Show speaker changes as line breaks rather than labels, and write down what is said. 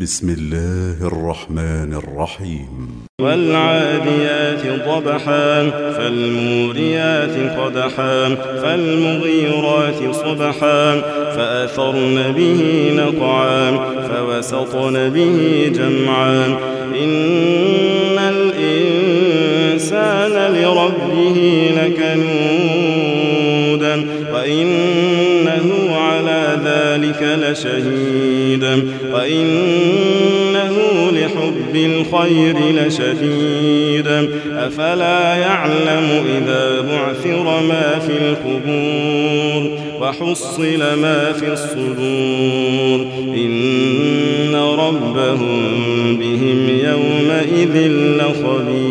بسم الله الرحمن الرحيم.
والعاديات ضبحا فالموريات قدحا فالمغيرات صبحا فأثرن به نقعا فوسطن به جمعا. إن الإنسان لربه لكنودا على ذلك لشهيدا وإنه لحب الخير لشديد أفلا يعلم إذا بعثر ما في القبور وحصل ما في الصدور. إن ربهم بهم يومئذ لخبير.